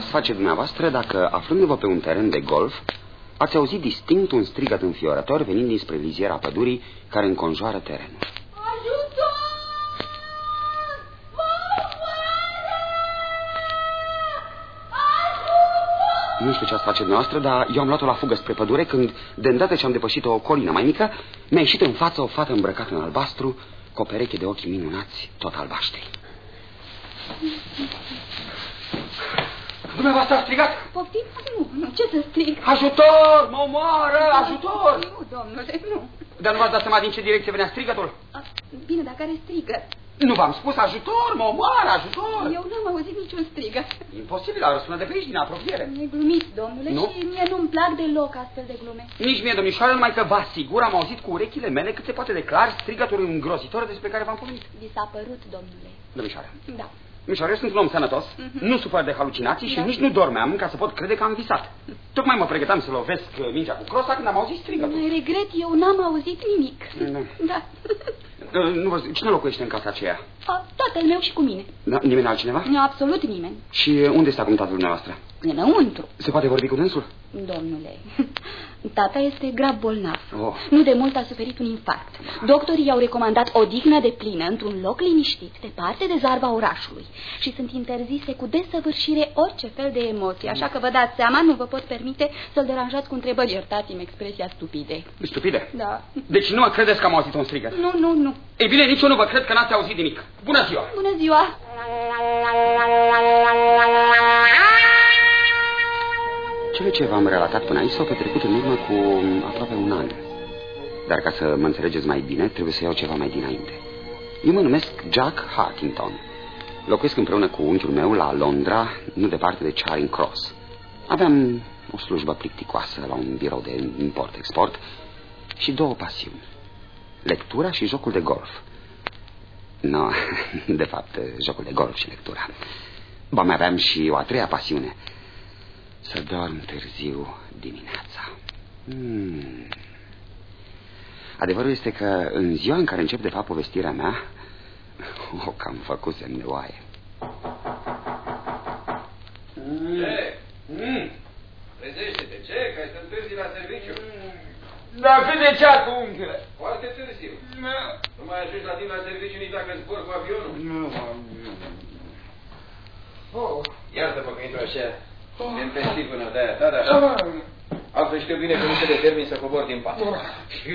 ați face dumneavoastră dacă, aflându-vă pe un teren de golf, ați auzit distinct un strigăt înfiorător venind dinspre liziera pădurii care înconjoară terenul? Nu știu ce ați face noastră, dar eu am luat-o la fugă spre pădure când, de îndată ce am depășit o colină mai mică, mi-a ieșit în față o fată îmbrăcată în albastru, cu o pereche de ochi minunați, tot albaștri. Dumneavoastră a strigat? Poftim? Nu, nu, ce să strig? Ajutor! Mă omoară! Ajutor! Nu, domnule, nu. Dar nu v-ați dat seama din ce direcție venea strigătul? Bine, dar care strigă? Nu v-am spus ajutor, mă omoară, ajutor! Eu n-am auzit niciun strigă. Imposibil, a răsunat de pe aici, din apropiere. E glumit, domnule, nu? și mie nu-mi plac deloc astfel de glume. Nici mie, domnișoară, numai că vă asigur, am auzit cu urechile mele cât se poate de clar strigătul îngrozitor despre care v-am pomenit. Vi s-a părut, domnule. Domnișoară. Da. Domnișoară, eu sunt un om sănătos, uh Mhm. -huh. nu sufăr de halucinații și Da. nici nu dormeam ca să pot crede că am visat. Tocmai mă pregăteam să lovesc uh, mingea cu crosa când am auzit strigătul. Regret, eu n-am auzit nimic. Da. Da. Uh, Nu vă... Cine locuiește în casa aceea? A, tatăl meu și cu mine. Da, nimeni altcineva? Nu, absolut nimeni. Și uh, unde este acum tatăl dumneavoastră? Înăuntru. Se poate vorbi cu dânsul? Domnule, tata este grav bolnav. Oh. Nu de mult a suferit un infarct. Doctorii i-au recomandat o dignă de plină într-un loc liniștit, departe de zarva orașului. Și sunt interzise cu desăvârșire orice fel de emoții. Așa că vă dați seama, nu vă pot permite să-l deranjați cu întrebări. Iertați-mi expresia stupide. Stupide? Da. Deci nu mă credeți că am auzit un strigăt? Nu, nu, nu. Ei bine, nici eu nu vă cred că n-ați auzit nimic. Bună ziua! Bună ziua! Cele ce v-am relatat până aici s-au petrecut în urmă cu aproape un an. Dar ca să mă înțelegeți mai bine, trebuie să iau ceva mai dinainte. Eu mă numesc Jack Hartington. Locuiesc împreună cu unchiul meu la Londra, nu departe de Charing Cross. Aveam o slujbă plicticoasă la un birou de import-export și două pasiuni. Lectura și jocul de golf. Nu, no, de fapt, jocul de golf și lectura. Ba, mai aveam și o a treia pasiune. Să dorm târziu dimineața. Hmm. Adevărul este că în ziua în care încep de fapt povestirea mea, o cam făcusem de oaie. Ce? Mm. Trezește-te, ce? Că ai să întârzi la serviciu? Da, cât de ceasul, unchiule? Foarte târziu. Nu mai ajungi la timp la serviciu nici dacă zbor cu avionul. Nu, Oh. Iartă-mă că intru așa. Din testiv în de-aia ta, dar altfel știu bine că nu se determin să cobor din pat. Și,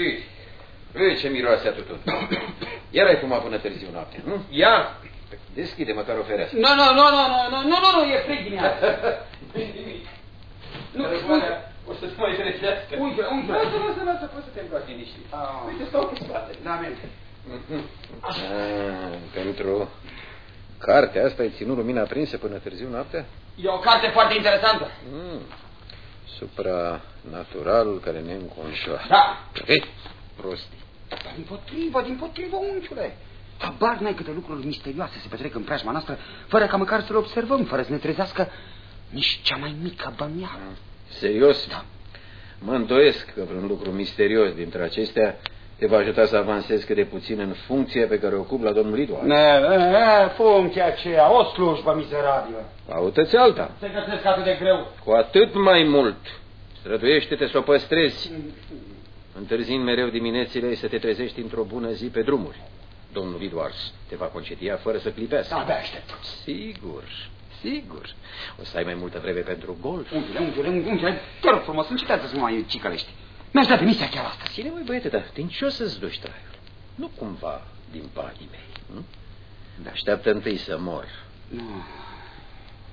e, ce miroase a tutun. Iar ai fumat până târziu noapte, nu? Iar? Deschide măcar o fereastră. Da. Nu, nu, nu, nu, nu, nu, nu, nu, e frig din ea. Nu, uite. O să te mai trezească. Uite, uite, lasă, lasă, lasă, poți să te îmbraci liniștit. Uite, stau cu spatele. Da, bine. Mhm. Ah, pentru cartea asta ai ținut lumina aprinsă până târziu noaptea? E o carte foarte interesantă. Mm. Supranatural care ne înconjoară. Da. Vezi? Prostii. Dar din potrivă, din potrivă, unchiule. Habar n-ai câte lucruri misterioase se petrec în preajma noastră, fără ca măcar să le observăm, fără să ne trezească nici cea mai mică bămiară. Serios? Da. Mă îndoiesc că vreun lucru misterios dintre acestea te va ajuta să avansezi cât de puțin în funcția pe care o ocup la domnul Lidoa. Ne, ne, ne, funcția aceea, o slujbă mizerabilă. Aută-ți alta. Se găsesc atât de greu. Cu atât mai mult. Străduiește-te să o păstrezi. Întârzind mereu diminețile să te trezești într-o bună zi pe drumuri. Domnul Edwards te va concedia fără să clipească. Abia aștept. Sigur, sigur. O să ai mai multă vreme pentru golf. Unchiule, unchiule, unchiule, te rog frumos, încetează să mă mai cicălești. Mi-aș da demisia chiar asta. Ține, măi, băiete, dar din ce o să-ți duci traiul? Nu cumva din banii mei, nu? Da. Așteaptă întâi să mor. Nu.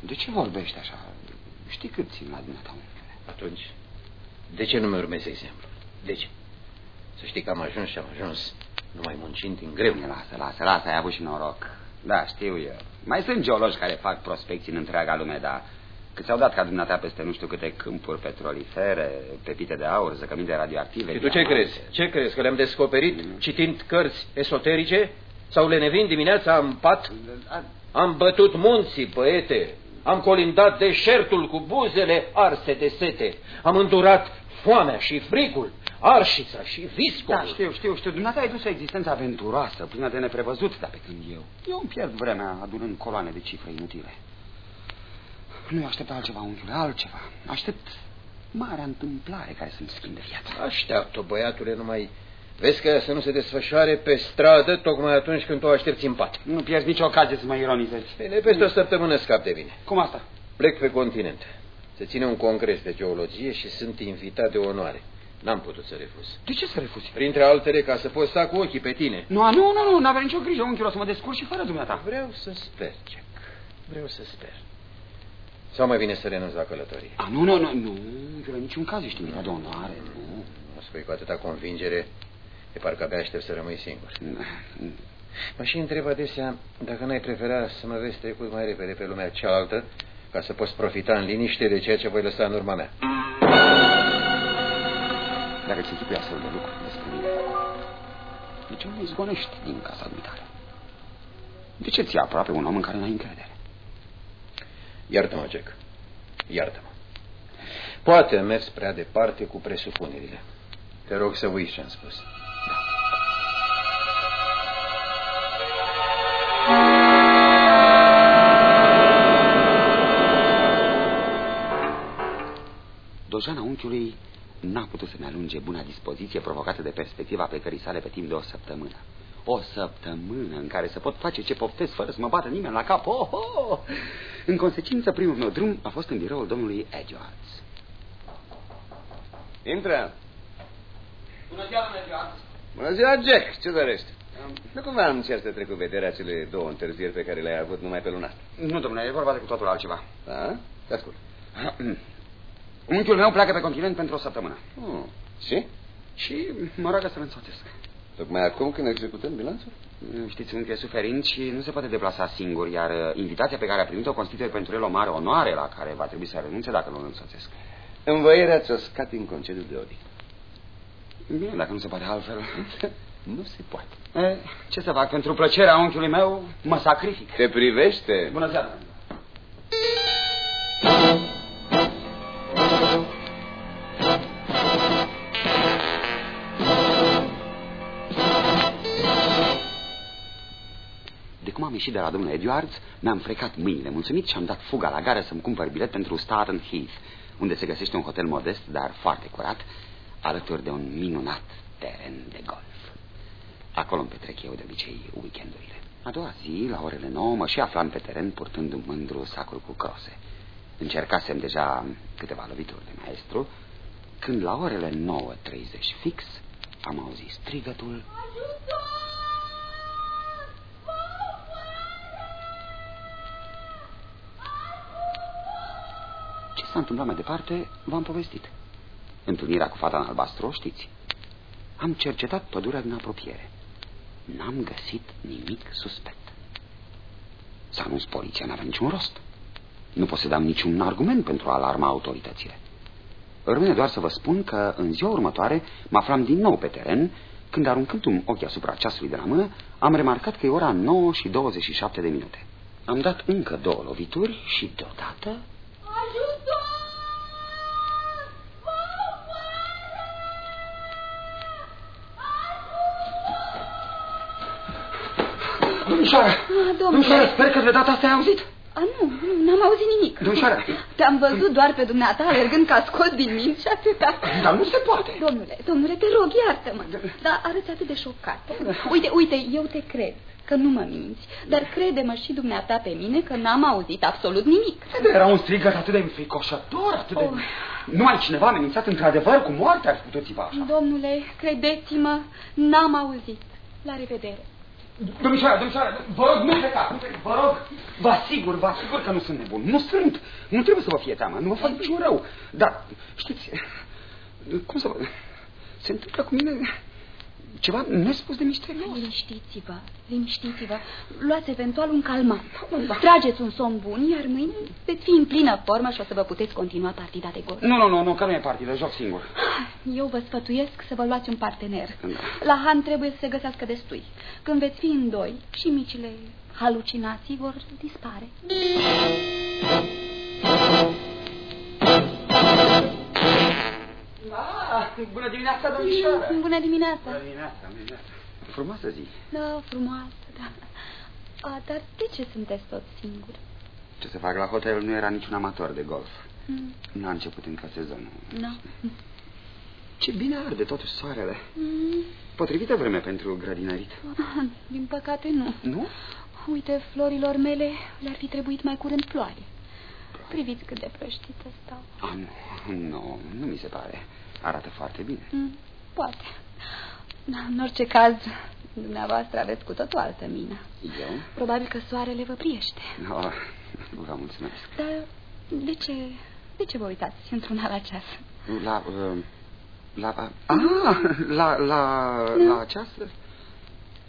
De ce vorbești așa? Știi cât țin la dumneata, unchiule? Atunci, de ce nu mi urmezi exemplu? De ce? Să știi că am ajuns și am ajuns numai muncind din greu. Lasă, lasă, lasă, ai avut și noroc. Da, știu eu. Mai sunt geologi care fac prospecții în întreaga lume, dar cât s-au dat ca dumneata peste nu știu câte câmpuri petrolifere, pepite de aur, zăcăminte radioactive. Și tu ce crezi? Ce crezi? Că le-am descoperit citind cărți esoterice? Sau lenevind dimineața în pat? Am bătut munții, băiete. Am colindat deșertul cu buzele arse de sete. Am îndurat foamea și frigul, arșița și viscul. Da, știu, știu, știu. Dumneata ai dus o existență aventuroasă, plină de neprevăzut, dar pe când eu... Eu îmi pierd vremea adunând coloane de cifre inutile. Nu aștept altceva, unchiule, altceva. Aștept marea întâmplare care să-mi schimbe viața. Așteaptă, băiatule, numai... Vezi că să nu se desfășoare pe stradă tocmai atunci când o aștepți în pat. Nu pierzi nicio ocazie să mă ironizezi. Bine, peste o săptămână scap de bine. Cum asta? Plec pe continent. Se ține un congres de geologie și sunt invitat de onoare. N-am putut să refuz. De ce să refuzi? Printre altele, ca să poți sta cu ochii pe tine. Nu, nu, nu, nu, n-avea nicio grijă, unchiul, o să mă descurc și fără dumneata. Vreau să sper, Jack. Vreau să sper. Sau mai bine să renunț la călătorie? A, nu, nu, nu, nu, unchiule, niciun caz ești invitat de onoare, nu. O spui cu atâta convingere, de parcă abia aștept să rămâi singur. Mă și întreb adesea dacă n-ai prefera să mă vezi trecut mai repede pe lumea cealaltă, ca să poți profita în liniște de ceea ce voi lăsa în urma mea. Dacă ți închipui astfel de lucruri despre mine, de ce nu mă izgonești din casa dumitare? De ce ți aproape un om în care n-ai încredere? Iartă-mă, Jack. Iartă-mă. Poate am mers prea departe cu presupunerile. Te rog să uiți ce am spus. Da. Dojana unchiului n-a putut să-mi alunge buna dispoziție provocată de perspectiva plecării sale pe timp de o săptămână. O săptămână în care să pot face ce poftesc fără să mă bată nimeni la cap. Oh, oh! În consecință, primul meu drum a fost în biroul domnului Edwards. Intră. Bună ziua, domnule Edwards. Bună ziua, Jack. Ce dorești? Nu cumva am cer să trec cu vederea cele două întârzieri pe care le-ai avut numai pe luna asta. Nu, domnule, e vorba de cu totul altceva. Da? Te ascult. Unchiul meu pleacă pe continent pentru o săptămână. Hmm. Și? Și mă roagă să-l însoțesc. Tocmai acum când executăm bilanțul? Știți, unchiul e suferind și nu se poate deplasa singur, iar uh, invitația pe care a primit-o constituie pentru el o mare onoare la care va trebui să renunțe dacă nu îl însoțesc. Învăirea ți-o scat în concediu de odihnă. Bine, dacă nu se poate altfel. nu se poate. E, ce să fac? Pentru plăcerea unchiului meu mă sacrific. Te privește? Bună seara. Ieșit de la domnul Edwards, mi-am frecat mâinile mulțumit și am dat fuga la gară să-mi cumpăr bilet pentru Staten Heath, unde se găsește un hotel modest, dar foarte curat, alături de un minunat teren de golf. Acolo îmi petrec eu de obicei weekendurile. A doua zi, la orele nouă, mă și aflam pe teren purtând un mândru sacul cu crose. Încercasem deja câteva lovituri de maestru, când la orele 9.30 fix am auzit strigătul... Ce s-a întâmplat mai departe, v-am povestit. Întâlnirea cu fata în albastru, o știți. Am cercetat pădurea din apropiere. N-am găsit nimic suspect. S-a anunț poliția, n-avea niciun rost. Nu posedam niciun argument pentru a alarma autoritățile. Rămâne doar să vă spun că în ziua următoare mă aflam din nou pe teren, când aruncând un ochi asupra ceasului de la mână, am remarcat că e ora 9 și 27 de minute. Am dat încă două lovituri și deodată... domnule. Domnișoară, sper că de data asta ai auzit. A, nu, nu, n-am auzit nimic. Domnișoară! Te-am văzut doar pe dumneata alergând ca scot din minți și atâta. Dar nu se poate. Domnule, domnule, te rog, iartă-mă. Dar arăți atât de șocat. Uite, uite, eu te cred că nu mă minți, dar crede-mă și dumneata pe mine că n-am auzit absolut nimic. Era un strigăt atât de înfricoșător, atât de... Oh. Numai cineva amenințat într-adevăr cu moartea ar putea țipa așa. Domnule, credeți-mă, n-am auzit. La revedere. Domnișoara, domnișoara, vă rog, nu plecați, nu plecați, vă rog, vă asigur, vă asigur că nu sunt nebun, nu sunt, nu trebuie să vă fie teamă, nu vă fac niciun rău, dar, știți, cum să vă, se întâmplă cu mine ceva nespus de misterios. Liniștiți-vă, liniștiți-vă. Luați eventual un calmant. Trageți un somn bun, iar mâine veți fi în plină formă și o să vă puteți continua partida de gol. Nu, nu, nu, nu, că nu e partidă, joc singur. Eu vă sfătuiesc să vă luați un partener. Da. La Han trebuie să se găsească destui. Când veți fi în doi, și micile halucinații vor dispare. Bună dimineața, domnișoară. Bună dimineața. Bună dimineața, bună dimineața. Frumoasă zi. Da, frumoasă, da. A, dar de ce sunteți toți singuri? Ce să fac, la hotel nu era niciun amator de golf. Mm. N-a început încă sezonul. No. Ce bine arde totuși soarele. Mm. Potrivită vreme pentru grădinărit. Din păcate nu. Nu? Uite, florilor mele le-ar fi trebuit mai curând ploaie. Priviți cât de plăștită stau. Ah, nu, nu, nu mi se pare. Arată foarte bine. Mm, poate. Da, În orice caz, dumneavoastră aveți cu totul altă mină. Eu? Probabil că soarele vă priește. No, vă mulțumesc. Dar de ce, de ce vă uitați într-una la ceas? La... Uh, la... Ah, la, la, la această...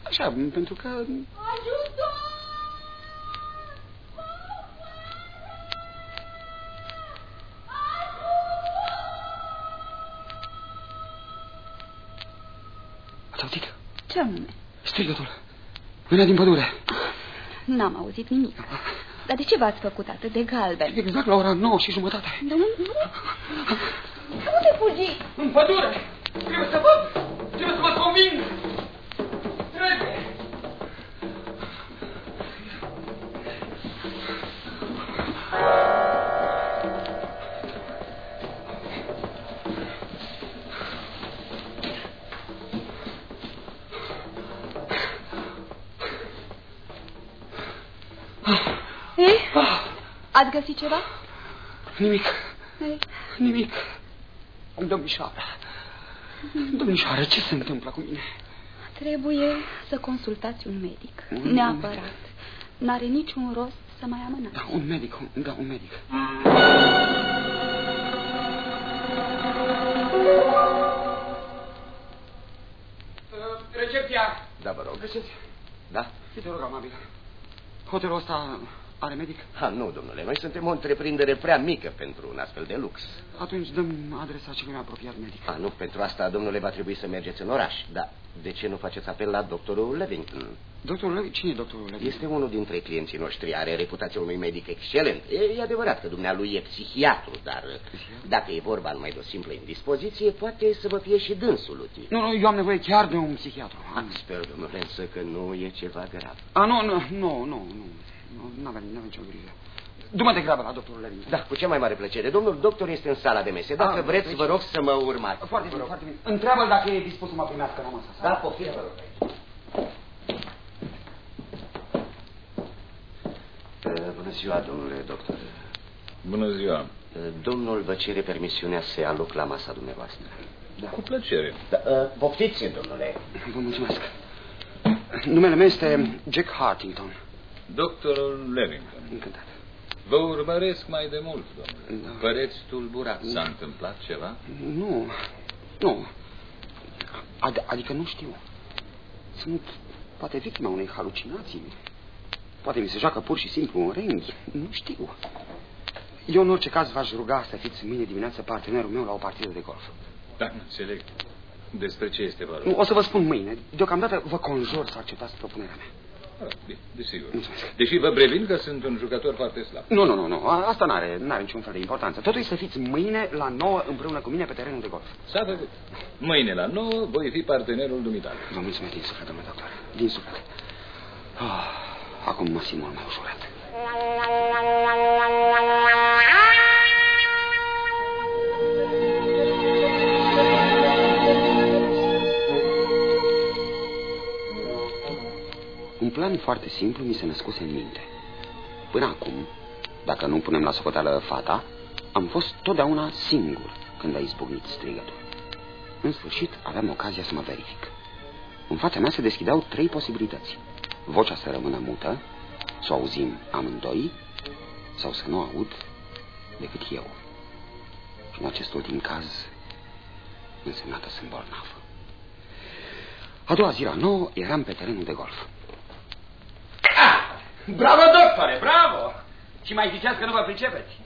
Așa, pentru că... Ajutor! Auzit? Ce anume? Strigătul. Venea din pădure. N-am auzit nimic. Dar de ce v-ați făcut atât de galben? Exact la ora 9 și jumătate. De unde? Unde fugi? În pădure! Trebuie să văd! Trebuie să mă conving! Ați găsit ceva? Nimic, Ei, nimic. Domnișoară, domnișoară, ce se întâmplă cu mine? trebuie să consultați un medic. Un Neapărat. N-are niciun rost să mai amânați. Da, un medic, un- da, un medic. Recepția! Da, vă rog. Recepția. Da? Te rog, amabil. Hotelul ăsta are medic? Ha, nu, domnule, noi suntem o întreprindere prea mică pentru un astfel de lux. Atunci dăm adresa celui mai apropiat medic. Ha, nu, pentru asta, domnule, va trebui să mergeți în oraș. Da, de ce nu faceți apel la doctorul Levington? Doctorul Levi, cine e doctorul Levi? Este unul dintre clienții noștri, are reputația unui medic excelent. E, e adevărat că dumnealui e psihiatru, dar Psihiatru? dacă e vorba numai de o simplă indispoziție, poate să vă fie și dânsul util. Nu, nu, eu am nevoie chiar de un psihiatru. Ah, Sper, domnule, însă că nu e ceva grav. A, nu, nu, nu, nu, nu. Nu avem, nu avem nicio grijă. Du-mă de grabă la doctorul Levi. Da, cu cea mai mare plăcere. Domnul doctor este în sala de mese. Dacă Ah, vreți, deci- vă rog să mă urmați. Foarte bine, foarte bine. Întreabă-l dacă e dispus să mă primească la masă. Da, poftim, vă rog. Uh, Bună ziua, domnule doctor. Bună ziua. Uh, Domnul vă cere permisiunea să ia loc la masa dumneavoastră. Cu plăcere. Da, uh, poftiți, domnule. Vă mulțumesc. Numele meu este Jack Hartington. Doctorul Levington. Încântat. Vă urmăresc mai de mult, domnule. Da. Păreți tulburat. S-a întâmplat ceva? Nu, nu. Ad adică nu știu. Sunt poate victima unei halucinații. Poate mi se joacă pur și simplu un renghi. Nu știu. Eu, în orice caz, v-aș ruga să fiți mâine dimineață partenerul meu la o partidă de golf. Da, nu înțeleg. Despre ce este vorba? Nu, o să vă spun mâine. Deocamdată vă conjur să acceptați propunerea mea. Ah, bine, desigur. Mulțumesc. Deși vă previn că sunt un jucător foarte slab. Nu, nu, nu, nu. A- Asta nu are, n-are niciun fel de importanță. Totul e să fiți mâine la 9 împreună cu mine pe terenul de golf. S-a făcut. Mâine la 9 voi fi partenerul dumitale. Vă mulțumesc din suflet, domnule doctor. Din suflet. Ah, acum mă simt mult mai ușurat. Un plan foarte simplu mi se născuse în minte. Până acum, dacă nu punem la socoteală fata, am fost totdeauna singur când a izbucnit strigătul. În sfârșit, aveam ocazia să mă verific. În fața mea se deschideau trei posibilități. Vocea să rămână mută, să o auzim amândoi, sau să nu aud decât eu. Și în acest ultim caz, însemna că sunt bolnav. A doua zi la nouă eram pe terenul de golf. Bravo, doctore, bravo! Și mai ziceați că nu vă pricepeți.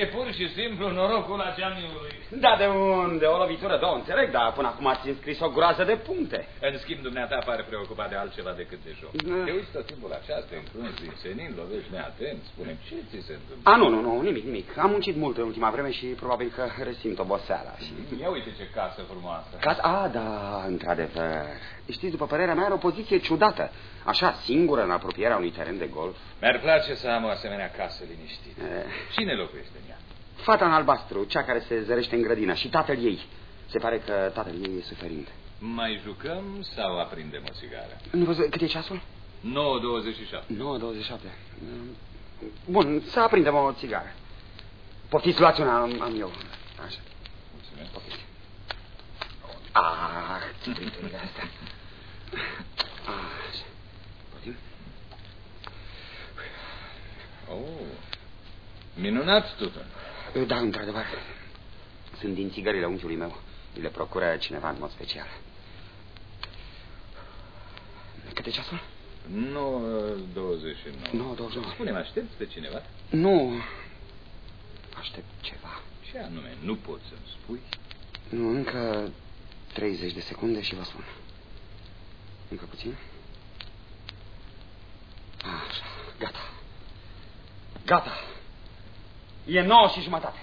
E pur și simplu norocul ageamiului. Da, de unde? O lovitură, două, înțeleg, dar până acum ați înscris o groază de puncte. În schimb, dumneata pare preocupat de altceva decât de joc. Da. Te uiți tot timpul așa, te încrunzi din senin, lovești neatent, spune ce ți se întâmplă? A, nu, nu, nu, nimic, nimic. Am muncit mult în ultima vreme și probabil că resimt oboseala. Și... Ia uite ce casă frumoasă. Cas... A, da, într-adevăr. Știți, după părerea mea, are o poziție ciudată. Așa, singură în apropierea unui teren de golf. Mi-ar place să am o asemenea casă liniștită. Eh, Cine locuiește în ea? Fata în albastru, cea care se zărește în grădină și tatăl ei. Se pare că tatăl ei e suferind. Mai jucăm sau aprindem o țigară? Nu văzut cât e ceasul? 9.27. 9.27. Bun, să aprindem o țigară. Poftiți, luați una, am, am eu. Așa, Mulțumesc. poftiți. Ah, ce printurile astea. Așa. Poftim? Oh, minunat, Tuton. Da, într-adevăr. Sunt din țigările unchiului meu. Mi le procură cineva în mod special. Cât e ceasul? 9.29. 9.29. Spune-mi, aștepți pe cineva? Nu. Aștept ceva. Ce anume, nu poți să-mi spui? Nu, încă 30 de secunde și vă spun. Încă puțin. Așa, gata. Gata. E nouă și jumătate.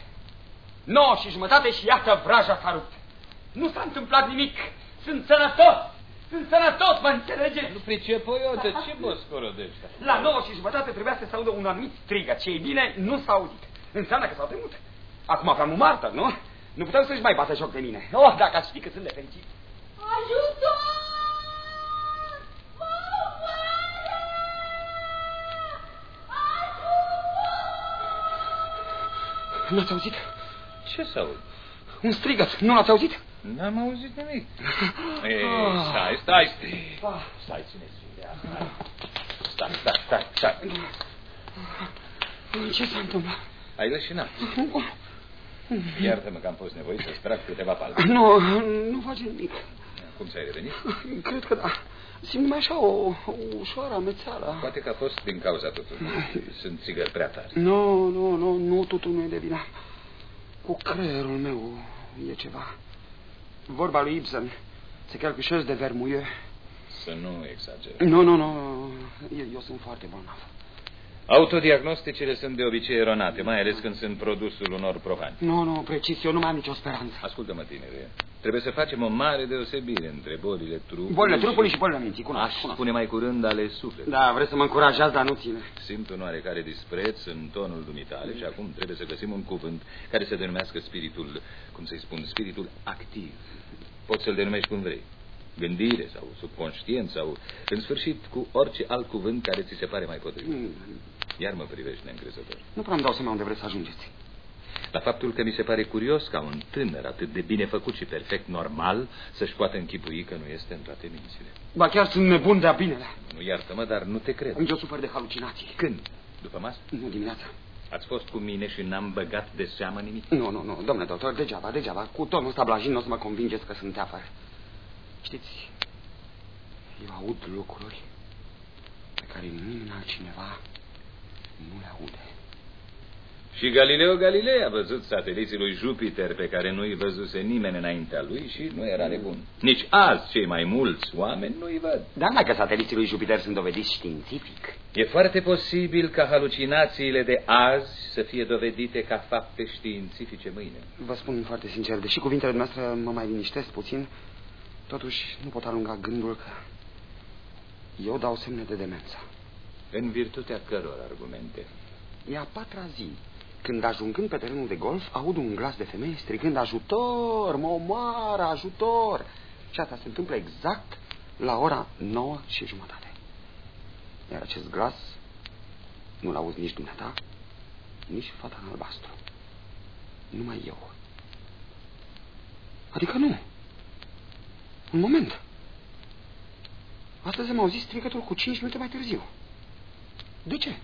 Nouă și jumătate și iată vraja s-a rupt. Nu s-a întâmplat nimic. Sunt sănătos. Sunt sănătos, mă înțelegeți? Nu pricep eu, de ce mă scorodești? La nouă și jumătate trebuia să se audă un anumit strigăt. Ce bine, nu s-a auzit. Înseamnă că s-au temut. Acum aveam un martor, nu? Nu puteau să-și mai bată joc de mine. Oh, dacă ați ști că sunt de fericit. Ajutor! Nu ați auzit? Ce să aud? Un strigăt. Nu l-ați auzit? N-am auzit nimic. Ei, stai, stai, stai. Ah. Stai, ține-ți ideea. Stai, stai, stai, stai. Ce s-a întâmplat? Ai leșinat. Iartă-mă că am fost nevoit să-ți trag câteva palme. Nu, nu face nimic. Cum ți-ai revenit? Cred că da. Simt mai așa o, o ușoară amețeală. Poate că a fost din cauza tutunului. Sunt țigări prea tari. Nu, nu, nu, nu, totul nu e de vina. Cu creierul meu e ceva. Vorba lui Ibsen. Se quelque chose de vermouilleux. Să nu exagerezi. Nu, nu, nu. Eu, eu sunt foarte bolnav. Autodiagnosticele sunt de obicei eronate, mai ales când sunt produsul unor profani. Nu, nu, precis, eu nu mai am nicio speranță. Ascultă-mă, tinere. Trebuie să facem o mare deosebire între bolile trupului Bolile trupului și și... bolile minții, cunosc, Aș cunosc. spune mai curând ale sufletului. Da, vreți să mă încurajați, dar nu ține. Simt un oarecare dispreț în tonul dumitale și acum trebuie să găsim un cuvânt care să denumească spiritul, cum să-i spun, spiritul activ. Poți să-l denumești cum vrei. Gândire sau subconștient sau, în sfârșit, cu orice alt cuvânt care ți se pare mai potrivit. Mm, Iar mă privești neîncrezător. Nu prea îmi dau seama unde vreți să ajungeți. La faptul că mi se pare curios ca un tânăr atât de bine făcut și perfect normal să-și poată închipui că nu este în toate mințile. Ba chiar sunt nebun de-a binele. Nu iartă-mă, dar nu te cred. Eu sufăr de halucinații. Când? După masă? Nu dimineața. Ați fost cu mine și n-am băgat de seamă nimic? Nu, nu, nu, domnule doctor, degeaba, degeaba. Cu tonul ăsta blajin nu o să mă convingeți că sunt teafăr. Știți, eu aud lucruri pe care nimeni altcineva nu le aude. Și Galileo Galilei a văzut sateliții lui Jupiter pe care nu-i văzuse nimeni înaintea lui și nu era nebun. Nici azi cei mai mulți oameni nu-i văd. Dar mai că sateliții lui Jupiter sunt dovediți științific. E foarte posibil ca halucinațiile de azi să fie dovedite ca fapte științifice mâine. Vă spun foarte sincer, deși cuvintele noastre mă mai liniștesc puțin, totuși nu pot alunga gândul că eu dau semne de demență. În virtutea căror argumente? E a patra zi când ajungând pe terenul de golf aud un glas de femeie strigând ajutor, mă omoară, ajutor. Și asta se întâmplă exact la ora nouă și jumătate. Iar acest glas nu-l auzi nici dumneata, nici fata în albastru. Numai eu. Adică nu. Un moment. Astăzi am auzit strigătul cu cinci minute mai târziu. De ce?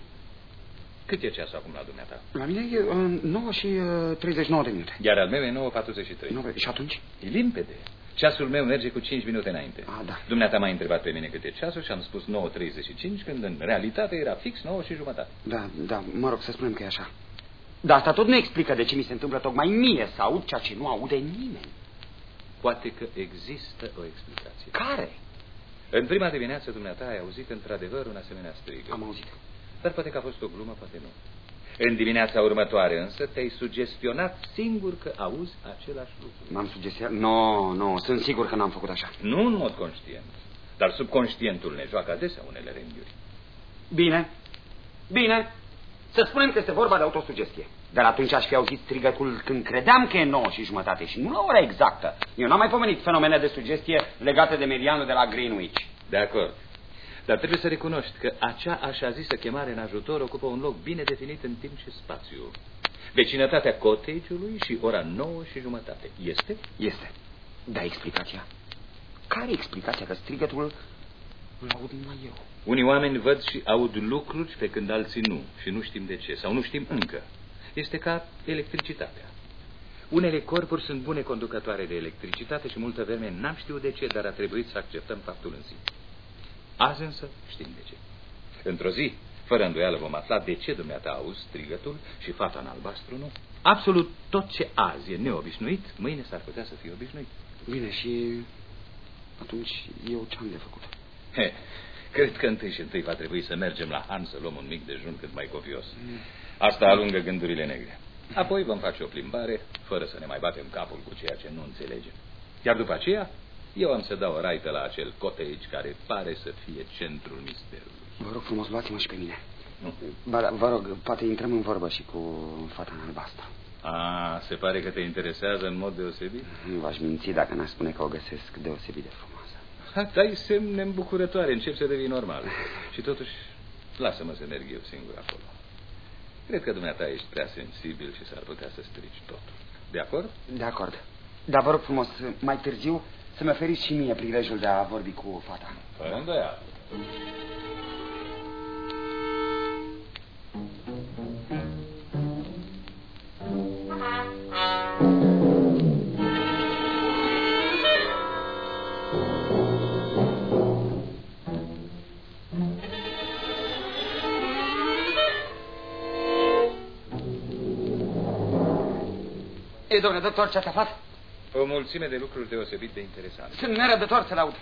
Cât e ceasul acum la dumneata? La mine e uh, 9 și uh, 39 de minute. Iar al meu e 9.43. 9, și atunci? E limpede. Ceasul meu merge cu 5 minute înainte. A, da. Dumneata m-a întrebat pe mine cât e ceasul și am spus 9.35, când în realitate era fix 9 și jumătate. Da, da, mă rog să spunem că e așa. Dar asta tot nu explică de ce mi se întâmplă tocmai mie să aud ceea ce nu aude nimeni. Poate că există o explicație. Care? În prima dimineață dumneata ai auzit într-adevăr un asemenea strig. Am auzit. Dar poate că a fost o glumă, poate nu. În dimineața următoare însă te-ai sugestionat singur că auzi același lucru. M-am sugestionat? Nu, no, nu, no, sunt sigur că n-am făcut așa. Nu în mod conștient, dar subconștientul ne joacă adesea unele rândiuri. Bine, bine, să spunem că este vorba de autosugestie. Dar atunci aș fi auzit strigătul când credeam că e nouă și jumătate și nu la ora exactă. Eu n-am mai pomenit fenomene de sugestie legate de medianul de la Greenwich. De acord. Dar trebuie să recunoști că acea așa zisă chemare în ajutor ocupă un loc bine definit în timp și spațiu. Vecinătatea cottage-ului și ora nouă și jumătate. Este? Este. Da, explicația. Care e explicația că strigătul îl aud numai eu? Unii oameni văd și aud lucruri pe când alții nu și nu știm de ce sau nu știm încă. Este ca electricitatea. Unele corpuri sunt bune conducătoare de electricitate și multă vreme n-am știut de ce, dar a trebuit să acceptăm faptul în zi. Azi însă știm de ce. Într-o zi, fără îndoială, vom afla de ce dumneata auzi strigătul și fata în albastru nu. Absolut tot ce azi e neobișnuit, mâine s-ar putea să fie obișnuit. Bine, și atunci eu ce-am de făcut? He, cred că întâi și întâi va trebui să mergem la Han să luăm un mic dejun cât mai copios. Mm. Asta alungă gândurile negre. Apoi vom face o plimbare, fără să ne mai batem capul cu ceea ce nu înțelegem. Iar după aceea, eu am să dau o raită la acel cottage care pare să fie centrul misterului. Vă rog frumos, luați-mă și pe mine. Nu. Vă, vă rog, poate intrăm în vorbă și cu fata în albastru. A, se pare că te interesează în mod deosebit? Nu v-aș minți dacă n-aș spune că o găsesc deosebit de frumoasă. Ha, dai semne îmbucurătoare, încep să devii normal. și totuși, lasă-mă să merg eu singur acolo. Cred că dumneata ești prea sensibil și s-ar putea să strici totul. De acord? De acord. Dar vă rog frumos, mai târziu să-mi oferiți și mie prilejul de a vorbi cu fata. Fără îndoială. Ei, domnule doctor, ce ați aflat? O mulțime de lucruri deosebit de interesante. Sunt nerăbdător să-l aud.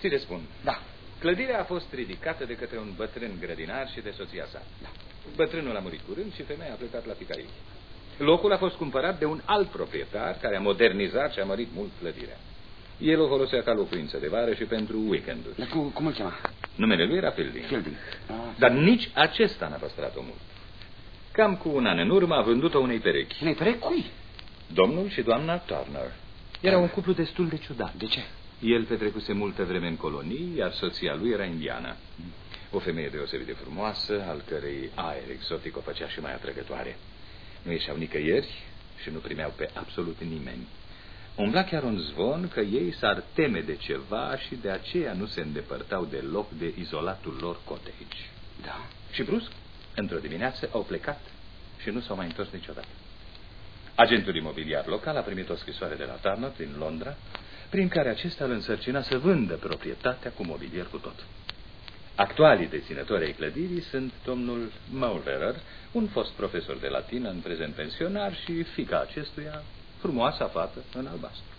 Ți le spun. Da. Clădirea a fost ridicată de către un bătrân grădinar și de soția sa. Da. Bătrânul a murit curând și femeia a plecat la Ticaric. Locul a fost cumpărat de un alt proprietar care a modernizat și a mărit mult clădirea. El o folosea ca locuință de vară și pentru weekenduri. Dar cum, cum îl chema? Numele lui era Fielding. Fielding. Ah. Dar nici acesta n-a păstrat-o mult. Cam cu un an în urmă a vândut-o unei perechi. Unei perechi cui? Domnul și doamna Turner. Era un cuplu destul de ciudat. De ce? El petrecuse multă vreme în colonii, iar soția lui era indiană. O femeie deosebit de frumoasă, al cărei aer exotic o făcea și mai atrăgătoare. Nu ieșeau nicăieri și nu primeau pe absolut nimeni. Umbla chiar un zvon că ei s-ar teme de ceva și de aceea nu se îndepărtau deloc de izolatul lor cottage. Da. Și brusc, într-o dimineață, au plecat și nu s-au mai întors niciodată. Agentul imobiliar local a primit o scrisoare de la Turner din Londra, prin care acesta îl însărcina să vândă proprietatea cu mobilier cu tot. Actualii deținători ai clădirii sunt domnul Maulverer, un fost profesor de latină în prezent pensionar și fica acestuia, frumoasa fată în albastru.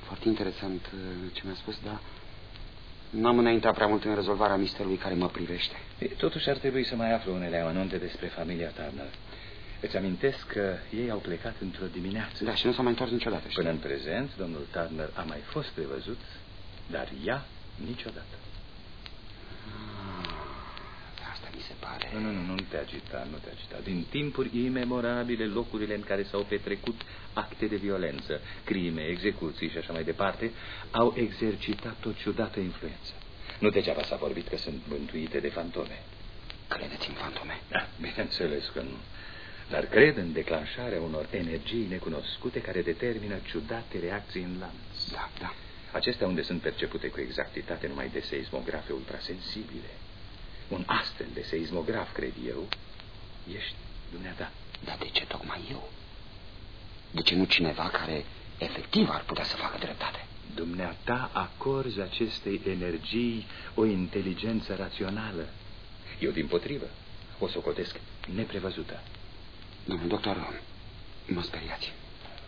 Foarte interesant uh, ce mi-a spus, dar n-am înaintat prea mult în rezolvarea misterului care mă privește. E, totuși ar trebui să mai aflu unele amănunte despre familia Turner. Îți amintesc că ei au plecat într-o dimineață. Da, și nu s-au mai întors niciodată. Știi? Până în prezent, domnul Turner a mai fost prevăzut, dar ea niciodată. Ah, asta mi se pare. Nu, nu, nu, nu te agita, nu te agita. Din timpuri imemorabile, locurile în care s-au petrecut acte de violență, crime, execuții și așa mai departe, au exercitat o ciudată influență. Nu degeaba s-a vorbit că sunt bântuite de fantome. Credeți în fantome? Da, bineînțeles că nu dar cred în declanșarea unor energii necunoscute care determină ciudate reacții în lanț. Da, da. Acestea unde sunt percepute cu exactitate numai de seismografe ultrasensibile. Un astfel de seismograf, cred eu, ești dumneata. Dar de ce tocmai eu? De ce nu cineva care efectiv ar putea să facă dreptate? Dumneata acorzi acestei energii o inteligență rațională. Eu, din potrivă, o socotesc neprevăzută Domnul doctor, mă speriați.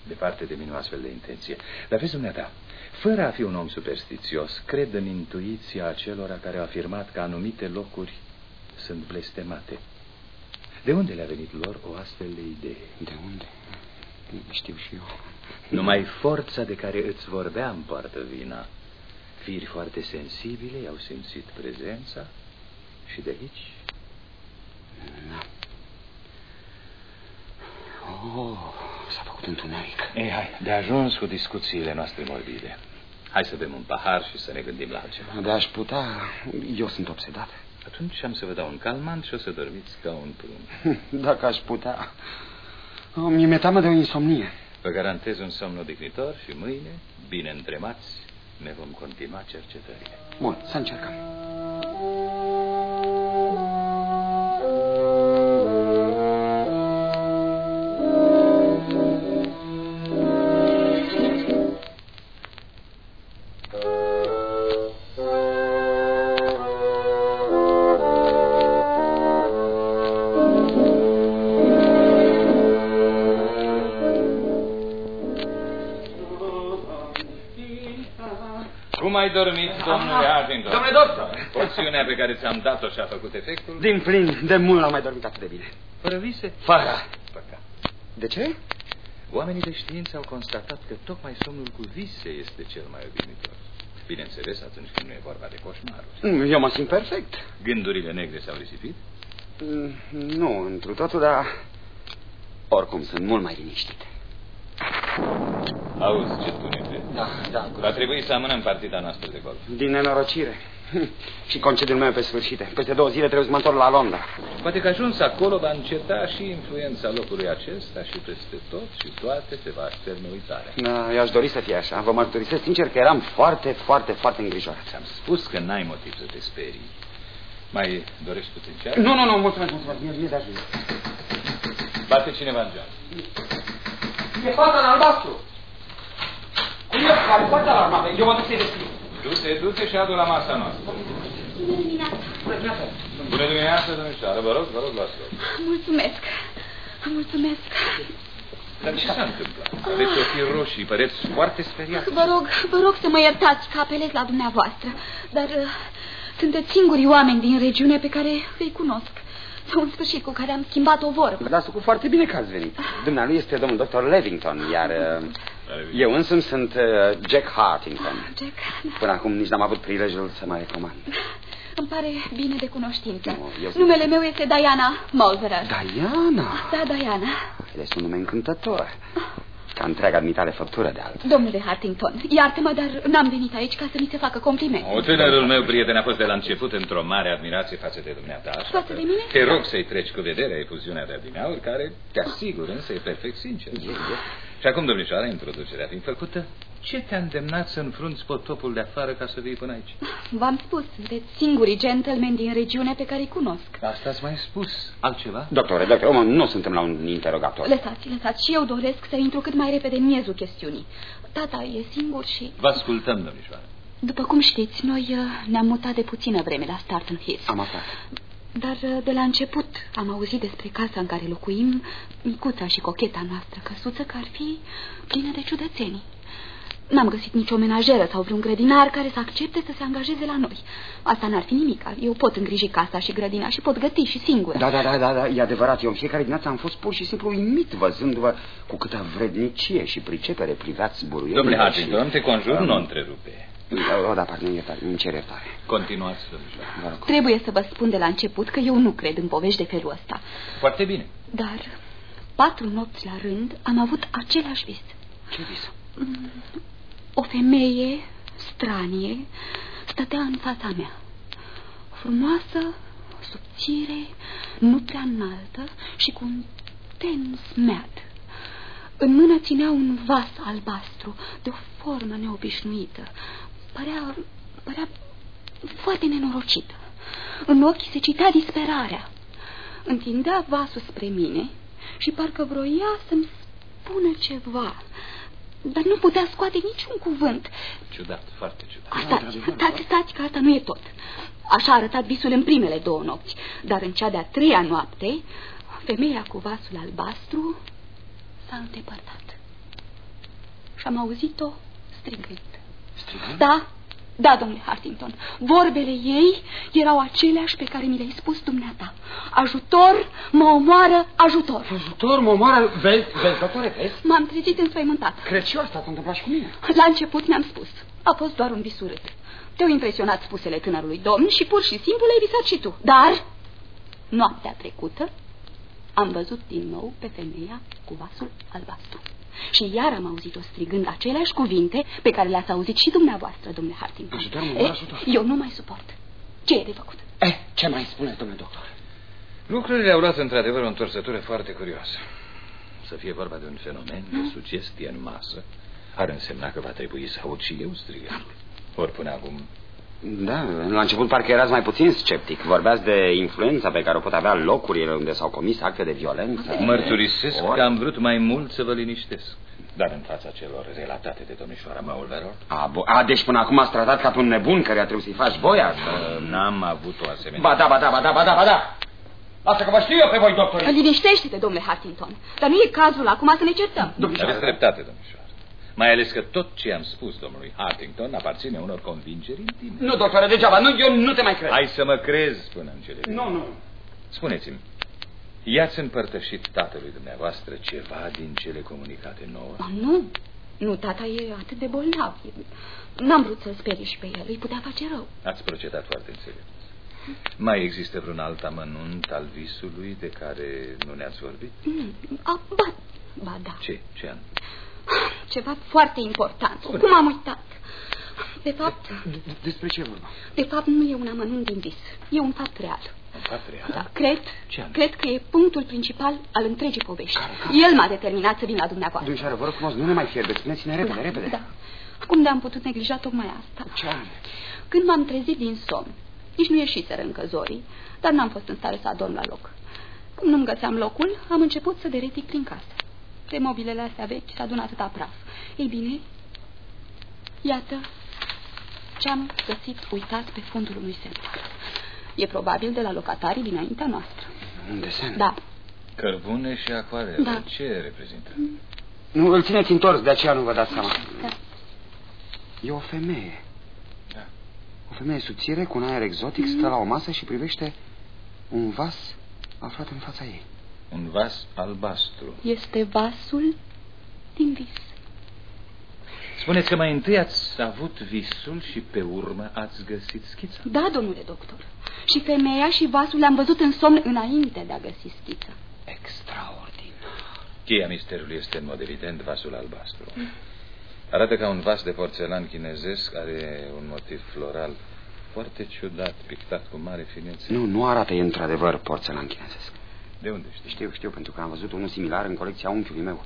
Departe de mine o astfel de intenție. Dar vezi, dumneata, fără a fi un om superstițios, cred în intuiția acelora care au afirmat că anumite locuri sunt blestemate. De unde le-a venit lor o astfel de idee? De unde? Știu și eu. Numai forța de care îți vorbeam poartă vina. Firi foarte sensibile i-au simțit prezența și de aici... Da. Oh, s-a făcut întuneric. Ei, hai, de ajuns cu discuțiile noastre morbide. Hai să bem un pahar și să ne gândim la altceva. De aș putea, eu sunt obsedat. Atunci am să vă dau un calmant și o să dormiți ca un prun. Dacă aș putea. Mi-e teamă de o insomnie. Vă garantez un somn odihnitor și mâine, bine întremați, ne vom continua cercetările. Bun, să încercăm. Domnule Arlington? Domnule doctor! Porțiunea pe care ți-am dat-o și-a făcut efectul? Din plin, de mult n-am mai dormit atât de bine. Fără vise? Fără. Păcat. De ce? Oamenii de știință au constatat că tocmai somnul cu vise este cel mai obișnuitor. Bineînțeles, atunci când nu e vorba de coșmaruri. Eu mă simt perfect. Gândurile negre s-au risipit? Mm, Nu, întru totul, dar oricum sunt mult mai liniștit. Auzi ce tunete. Da, da. Va trebui să amânăm partida noastră de golf. Din nenorocire. Și concediul meu pe sfârșit. Peste două zile trebuie să mă întorc la Londra. Poate că ajuns acolo va înceta și influența locului acesta și peste tot și toate se va așterne uitarea. Da, eu aș dori să fie așa. Vă mărturisesc sincer că eram foarte, foarte, foarte îngrijorat. Ți-am spus că n-ai motiv să te sperii. Mai dorești puțin ceas? Nu, nu, nu, mulțumesc, mulțumesc. Mie, mie de ajuns. Bate cineva în geam. E fata în albastru. Cum e? Care poate alarma? Eu mă duc să-i deschid. Du-te, du-te și adu la masa noastră. Bună dimineața. Bună dimineața, domnișoară. Vă rog, vă rog, luați loc. Mulțumesc. Mulțumesc. Dar ce s-a întâmplat? Aveți ochii roșii, păreți foarte speriat. Vă rog, vă rog să mă iertați că apelez la dumneavoastră, dar uh, sunteți singurii oameni din regiune pe care îi cunosc. Un sfârșit cu care am schimbat o vorbă. Dar cu foarte bine că ați venit. Dumnealui este domnul doctor Levington, iar uh, eu însumi sunt uh, Jack Hartington. Jack, Până acum nici n-am avut prilejul să mă recomand. îmi pare bine de cunoștință. Nu, eu sunt- Numele meu este Diana Mulverer. Diana! Da, Diana. Este un nume încântător. Ca întreaga admitare făptură de altfel. Domnule Hartington, iartă-mă, dar n-am venit aici ca să mi se facă complimente. O, tânărul meu prieten a fost de la început într-o mare admirație față de dumneata. așa Față că de mine? Te rog să-i treci cu vederea efuziunea de adinauri, care, te asigur, însă e perfect sincer. Și acum, domnișoara, introducerea fiind făcută, ce te-a îndemnat să înfrunți potopul de afară ca să vii până aici? V-am spus, sunteți singurii gentlemen din regiune pe care îi cunosc. Asta ați mai spus. Altceva? Doctore, doctore, mă, nu suntem la un interogator. Lăsați, lăsați, și eu doresc să intru cât mai repede în miezul chestiunii. Tata e singur și... Vă ascultăm, domnișoară. După cum știți, noi uh, ne-am mutat de puțină vreme la Starton Heath. Am aflat. Dar uh, de la început am auzit despre casa în care locuim, micuța și cocheta noastră căsuță, că ar fi plină de ciudățenii. N-am găsit nicio menajeră sau vreun grădinar care să accepte să se angajeze la noi. Asta n-ar fi nimic. Eu pot îngriji casa și grădina și pot găti și singură. Da, da, da, da, da, e adevărat. Eu în fiecare dimineață am fost pur și simplu uimit văzându-vă cu câtă vrednicie și pricepere privați buruielile. Domnule și- Hutchinson, te conjur, nu o întrerupe. O, da, pardon, iertare, îmi cer iertare. Continuați, domnișoară. Vă rog. Trebuie să vă spun de la început că eu nu cred în povești de felul ăsta. Foarte bine. Dar patru nopți la rând am avut același vis. Ce vis? O femeie stranie stătea în fața mea. Frumoasă, subțire, nu prea înaltă și cu un ten smead. În mână ținea un vas albastru de o formă neobișnuită. Părea, părea foarte nenorocită. În ochi se citea disperarea. Întindea vasul spre mine și parcă vroia să-mi spună ceva, dar nu putea scoate niciun cuvânt. Ciudat, foarte ciudat. Stați, stați, stați, că asta nu e tot. Așa a arătat visul în primele două nopți, dar în cea de-a treia noapte Femeia cu vasul albastru s-a îndepărtat. Și am auzit-o strigând. Strigând? Da, da, domnule Hartington, vorbele ei erau aceleași pe care mi le-ai spus dumneata. Ajutor, mă omoară, ajutor. Ajutor, mă omoară, vezi, vezi, doctore, vezi? M-am trezit înspăimântat. Cred și eu asta s-a întâmplat și cu mine. La început mi-am spus. A fost doar un vis urât. Te-au impresionat spusele tânărului domn și pur și simplu le-ai visat și tu. Dar, noaptea trecută, am văzut din nou pe femeia cu vasul albastru. Și iar am auzit-o strigând aceleași cuvinte pe care le-ați auzit și dumneavoastră, domnule Hartington. Ajutor, mă, Eh, ajutor. Eu nu mai suport. Ce e de făcut? Eh, ce mai spuneți, domnule doctor? Lucrurile au luat într-adevăr o întorsătură foarte curioasă. Să fie vorba de un fenomen de sugestie în masă, ar însemna că va trebui să aud și eu strigând. Ori până acum Da, la început parcă erați mai puțin sceptic. Vorbeați de influența pe care o pot avea locurile unde s-au comis acte de violență. Mărturisesc Ori- că am vrut mai mult să vă liniștesc. Dar în fața celor relatate de domnișoara Maulveror, A, bo- a, deci până acum ați tratat ca pe un nebun care a trebuit să-i faci voia să... n-am avut o asemenea... Ba da, ba da, ba da, ba da, ba da. Lasă că vă știu eu pe voi, doctor. Liniștește-te, domnule Hartington. Dar nu e cazul acum să ne certăm. Aveți dreptate, domnișoară. Mai ales că tot ce am spus domnului Hartington aparține unor convingeri intime. Nu, doctore, degeaba, nu, eu nu te mai cred. Hai să mă crezi până în cele din Nu, nu. Spuneți-mi, i-ați împărtășit tatălui dumneavoastră ceva din cele comunicate nouă? Oh, nu, nu, tata e atât de bolnav. N-am vrut să-l sperii și pe el, îi putea face rău. Ați procedat foarte înțelept. Mai există vreun alt amănunt al visului de care nu ne-ați vorbit? Mm, A, ba, ba da, Ce? Ce an? Ceva foarte important. Spune. Cum am uitat? De fapt, Despre ce vorba? de fapt nu e un amănunt din vis, e un fapt real. Un fapt real? Da, cred, Ce anume? cred că e punctul principal al întregii povești. Care, care? El m-a determinat să vin la dumneavoastră. Domnișoară, vă rog frumos, nu ne mai fierbeți, spuneți-ne repede, repede. Da. Cum de-am putut neglija tocmai asta? Ce anume? Când m-am trezit din somn, nici nu ieșiseră încă zorii, dar n-am fost în stare să adorm la loc. Cum nu-mi găseam locul, am început să deretic prin casă. Pe mobilele astea vechi s-a adunat atâta praf. Ei bine, iată ce-am găsit uitat pe fundul unui sertar. E probabil de la locatarii dinaintea noastră. Un desen. Da, Cărbune și acoarele. Da. Ce reprezintă? Nu, îl țineți întors, de aceea nu vă dați seama. da. E o femeie. Da. O femeie subțire, cu un aer exotic, stă la o masă și privește un vas aflat în fața ei. Un vas albastru. Este vasul din vis. Spuneți că mai întâi ați avut visul și pe urmă ați găsit schița. Da, domnule doctor. Și femeia și vasul le-am văzut în somn înainte de a găsi schița. Extraordinar. Cheia misterului este în mod evident vasul albastru. Arată ca un vas de porțelan chinezesc, are un motiv floral foarte ciudat, pictat cu mare finețe. Nu, nu arată e într-adevăr porțelan chinezesc. De unde știi? Știu, știu, pentru că am văzut unul similar în colecția unchiului meu.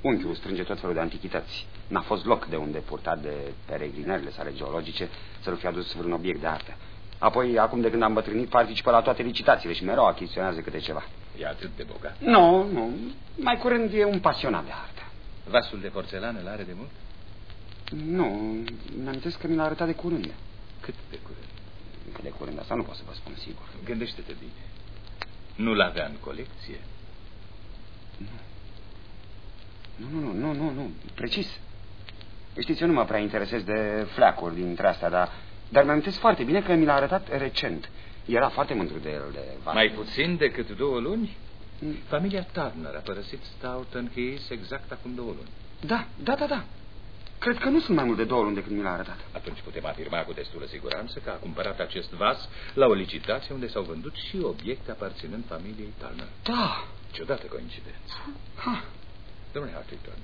Unchiul strânge tot felul de antichități. N-a fost loc de unde purtat de peregrinările sale geologice să-l fi adus vreun obiect de artă. Apoi, acum de când am bătrânit, participă la toate licitațiile și mereu achiziționează câte ceva. E atât de bogat. Nu, nu, mai curând e un pasionat de artă. Vasul de porțelan îl are de mult? Nu, mi-am că mi l-a arătat de curând. Cât de curând? Cât de curând, asta nu pot să vă spun sigur. Gândește-te bine. Nu-l avea în colecție? Nu, nu, nu, nu, nu, nu, precis. Știți, eu nu mă prea interesez de fleacuri dintre astea, dar, dar mi-am foarte bine că mi l-a arătat recent. Era foarte mândru de el, de vas. Mai puțin decât două luni? Mm. Familia Turner a părăsit Stoughton Keys exact acum două luni. Da, da, da, da. Cred că nu sunt mai mult de două luni de când mi l-a arătat. Atunci putem afirma cu destulă siguranță că a cumpărat acest vas la o licitație unde s-au vândut și obiecte aparținând familiei Turner. Da. Ciudată coincidență. Ha. Domnule Hartington,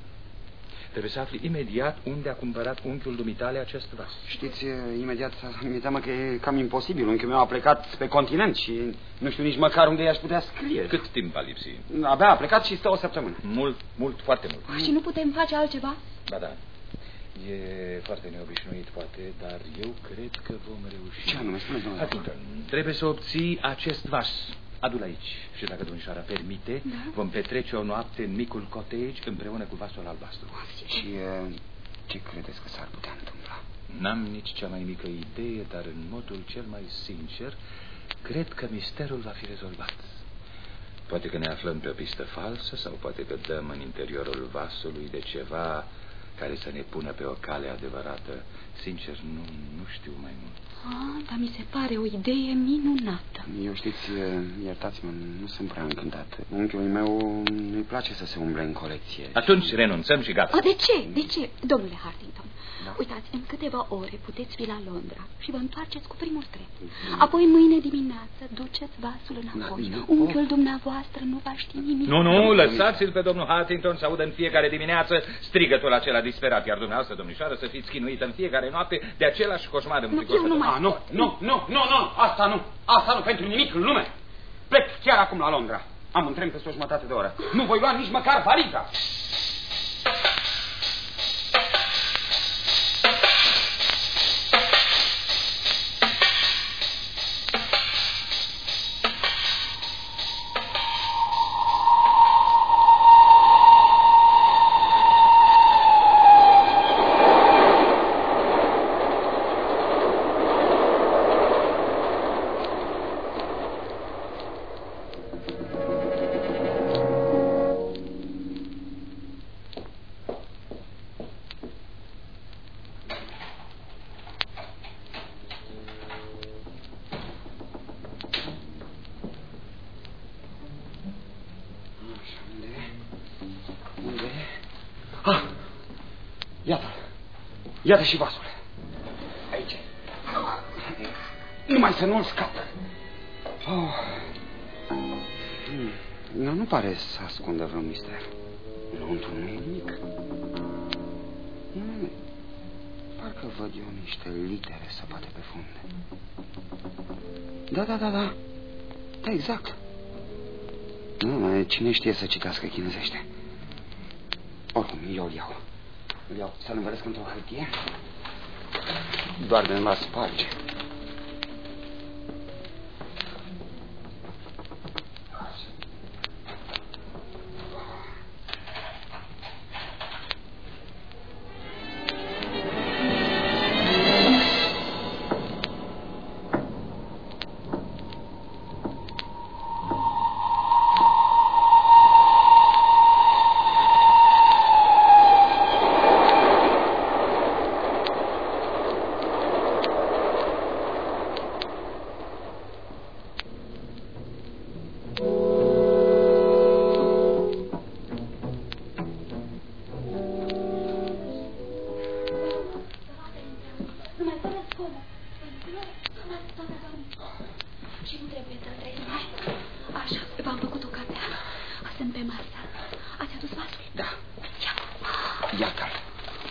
trebuie să afli imediat unde a cumpărat unchiul dumitale acest vas. Știți, e, imediat mi-e teamă că e cam imposibil. Unchiul meu a plecat pe continent și nu știu nici măcar unde i-aș putea scrie. Cât timp a lipsit? Abia a plecat și stă o săptămână. Mult, mult, foarte mult. Și nu putem face altceva? Da, da. E foarte neobișnuit, poate, dar eu cred că vom reuși. Ce anume, spuneți, domnule Hartington, trebuie să obții acest vas. Adu-l aici. Și dacă domnișoara permite, Da. vom petrece o noapte în micul cottage împreună cu vasul albastru. Și e, ce credeți că s-ar putea întâmpla? N-am nici cea mai mică idee, dar în modul cel mai sincer, cred că misterul va fi rezolvat. Poate că ne aflăm pe o pistă falsă sau poate că dăm în interiorul vasului de ceva care să ne pună pe o cale adevărată. Sincer, nu, nu știu mai mult. Ah, dar mi se pare o idee minunată. Eu știți, iertați-mă, nu sunt prea încântat. Unchiului meu nu-i place să se umble în colecție. Atunci renunțăm și gata. A, de ce? De ce? Domnule Hartington, da. uitați, în câteva ore puteți fi la Londra și vă întoarceți cu primul tren. Apoi mâine dimineață duceți vasul înapoi. Da, Unchiul dumneavoastră nu va ști nimic. Nu, nu, lăsați-l pe domnul Hartington să audă în fiecare dimineață strigătul acela disperat, iar dumneavoastră, domnișoară, să fiți chinuită în fiecare noapte de același coșmar înfricoșător. Nu, nu, A, nu, nu, nu, nu, nu, asta nu, asta nu, pentru nimic în lume. Plec chiar acum la Londra. Am un tren peste o jumătate de oră. Nu voi lua nici măcar valiza. Iată și vasul. Aici. Numai să nu-l scap. Oh. Hmm. Nu, nu pare să ascundă vreun mister. Înăuntru nu e nimic. Nu, parcă văd eu niște litere săpate pe funde. Da, da, da, da. Da, exact. Nu, mai cine știe să citească chinezește. Oricum, eu îl iau. Îl iau să-l învălesc într-o hârtie. Doar de la sparge.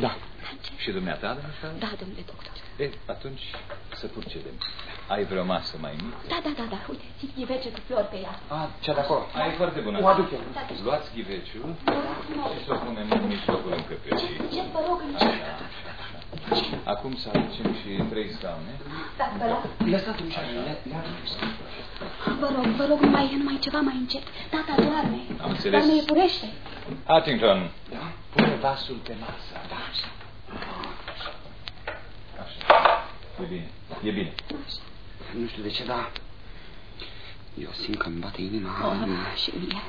Da. Și dumneata, dumneata? Da, domnule doctor. E, atunci să procedem. Ai vreo masă mai mică? Da, da, da, da. Uite, țipi ghivece cu flori pe ea. Ah, cea de acolo. Ai foarte bună. O aduc eu. Da, da. Luați ghiveciul da, și să o punem în mijlocul încăperii. Ce, vă rog, încet. Acum să aducem și trei scaune. Da, vă rog. Lăsați-mi și așa. Vă rog, vă rog, numai, numai ceva mai încet. Tata doarme. Am înțeles. Doarme e purește. Attington. Da? Pune vasul pe masă. Da, așa. Așa. E bine. E bine. Așa. Nu știu de ce, dar eu simt că îmi bate inima. Oh, și mie.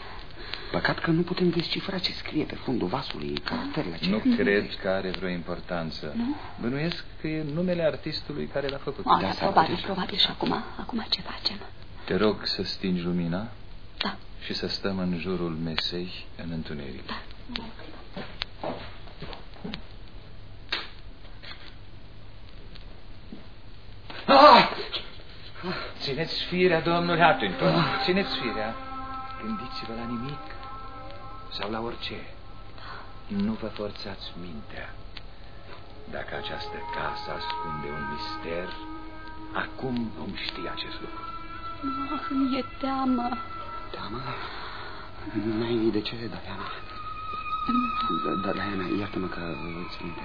Păcat că nu putem descifra ce scrie pe fundul vasului, caracterele acelea. Nu cred că are vreo importanță. Nu? Bănuiesc că e numele artistului care l-a făcut. Oh, da, da probabil, probabil. Și acum, acum ce facem? Te rog să stingi lumina. Da. Și să stăm în jurul mesei în întuneric. Da. Ah! Țineți firea, domnul Hattington. Țineți firea. Gândiți-vă la nimic sau la orice. Nu vă forțați mintea. Dacă această casă ascunde un mister, acum vom ști acest lucru. Ah, mi-e teamă. Teamă? Nu ai de ce, Diana. Da, da, Diana, iartă-mă că îți minte.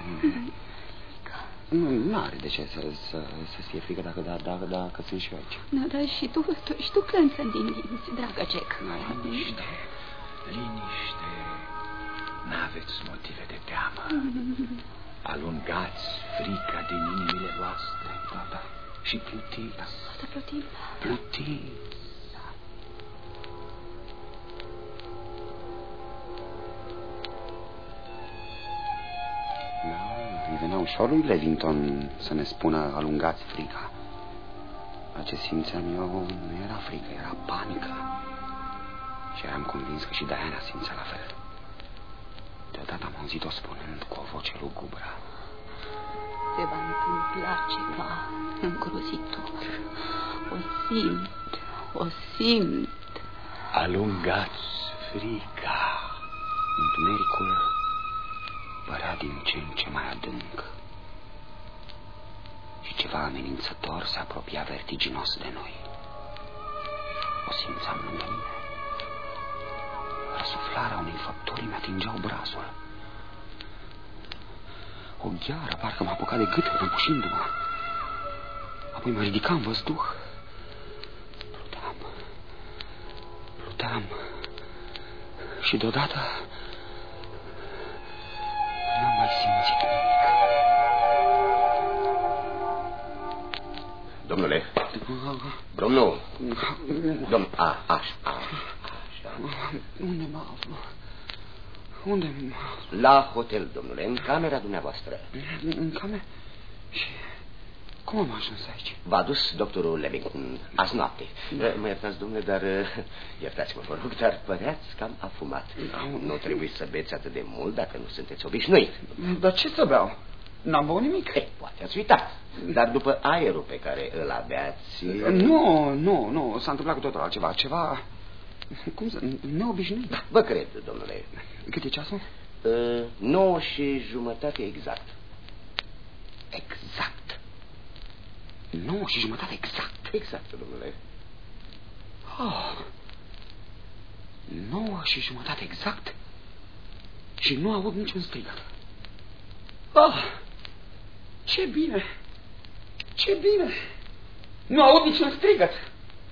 Nu are de ce să, să, să fie frică dacă, da, dacă, dacă sunt și eu aici. Da, da, și tu, tu, și tu plângi din dinți, dragă Jack. Liniște, liniște. N-aveți motive de teamă. Alungați frica din inimile voastre. Da, da. Și plutiți. Să plutim. Plutiți. Venea ușor lui Levington să ne spună alungați frica. La ce simțeam eu nu era frică, era panică. Și eram convins că și Diana simțea la fel. Deodată am auzit-o spunând cu o voce lugubră. Se va întâmpla ceva îngrozitor. O simt, o simt. Alungați frica. Întunericul părea din ce în ce mai adânc. Și ceva amenințător se apropia vertiginos de noi. O simțeam lângă mine. Răsuflarea unei făpturi mi-atingea obrazul. O gheară parcă m-a apucat de gât înăbușindu-mă. Apoi mă ridicam în văzduh. Pluteam. Pluteam. Și deodată n-am mai simțit nimic. Domnule, domnul, domn, a, așa, așa. Unde mă aflu? Unde mă aflu? La hotel, domnule, în camera dumneavoastră. În cameră? Și cum am ajuns aici? V-a dus doctorul Levington azi noapte. Eh, Mă iertați, domnule, dar... eh, Iertați-mă, vă rog, dar păreați cam afumat. Nu trebuie să beți atât de mult dacă nu sunteți obișnuit. Dar ce să beau? N-am băut nimic. Ei, poate ați uitat. Dar după aerul pe care îl aveați... Nu, nu, nu, s-a întâmplat cu totul altceva. Ceva, cum să, neobișnuit. Vă cred, domnule. Cât e ceasul? Uh, 9 și jumătate exact. Exact. 9 și jumătate exact. Exact, domnule. Oh. 9 și jumătate exact. Și nu aud niciun strigăt. Oh, ce bine! Ce bine! Nu aud niciun strigăt.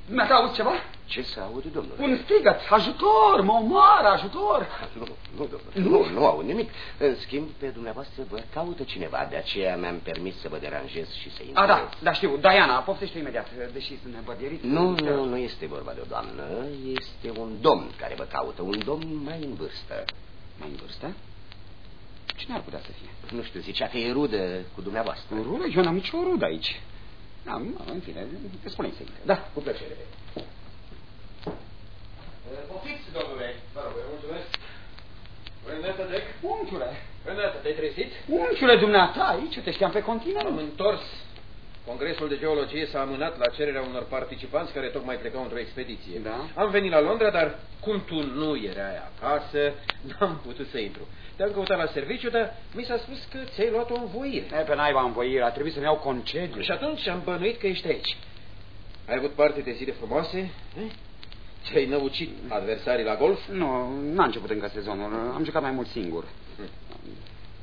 Dumneata auzi ceva? Ce să aud, domnule? Un strigăt, ajutor, mă omoară, ajutor. Nu, nu, domnule, nu, nu aud nimic. În schimb, pe dumneavoastră vă caută cineva, de aceea mi-am permis să vă deranjez și să intru. A, da, da, știu, Diana, poftește imediat, deși sunt nebădieriți. Nu, nu, nu este vorba de o doamnă, este un domn care vă caută, un domn mai în vârstă. Mai în vârstă? Cine ar putea să fie? Nu știu, zicea că e rudă cu dumneavoastră. O rudă? Eu n-am nicio rudă aici. Da, în fine, spune-i să intre. Da, cu plăcere. Poftiți, domnule. Vă rog, mulțumesc. Îndată, Jack. Unchiule, Îndată, te-ai trezit? unchiule dumneata, aici te știam pe Am continent. întors. Congresul de geologie s-a amânat la cererea unor participanți care tocmai plecau într-o expediție. Da. Am venit la Londra, dar cum tu nu erai acasă, n-am putut să intru. Te-am căutat la serviciu, dar mi s-a spus că ți-ai luat o învoire. E, pe naiba învoire, a trebuit să-mi iau concediu. Și atunci am bănuit că ești aici. Ai avut parte de zile frumoase? eh? Ți-ai năucit adversarii la golf? Nu, n-a început încă sezonul, am jucat mai mult singur.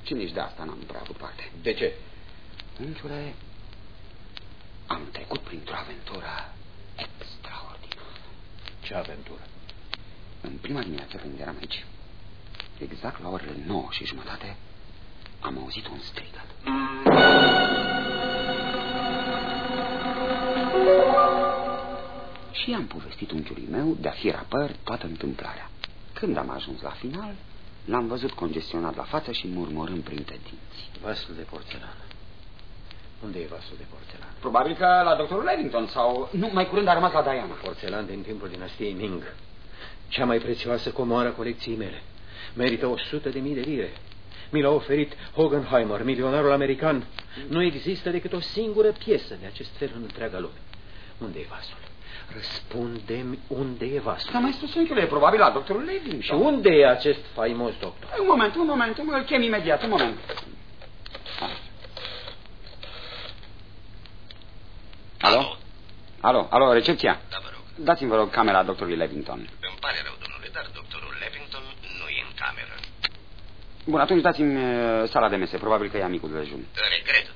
Și nici de asta n-am prea avut parte. De ce? Unchiule, am trecut printr-o aventură extraordinară. Ce aventură? În prima dimineață când eram aici, exact la orele 9 și jumătate, am auzit un strigăt. Și am povestit unchiului meu de-a fi rapăr toată întâmplarea. Când am ajuns la final, l-am văzut congestionat la față și murmurând printre dinți. Vasul de porțelană. Unde e vasul de porțelană? Probabil că la doctorul Levington sau... Nu, mai curând a rămas la Diana. Porțelan din timpul dinastiei Ming. Cea mai prețioasă comoară a colecției mele. Merită 100 de mii de lire. Mi l-a oferit Hogenheimer, milionarul american. Nu există decât o singură piesă de acest fel în întreaga lume. Unde e vasul? Răspunde-mi unde e vasul. Dar mai sus, unchiule, e probabil la doctorul Levington. Și unde e acest faimos doctor? Un moment, un moment, îl chem imediat, un moment. Alo? Alo, alo, recepția. Da, vă rog. Dați-mi, vă rog, camera doctorului Levington. Îmi pare rău, domnule, dar doctorul Levington nu e în cameră. Bun, atunci dați-mi uh, sala de mese, probabil că e amicul de dejun. Regret,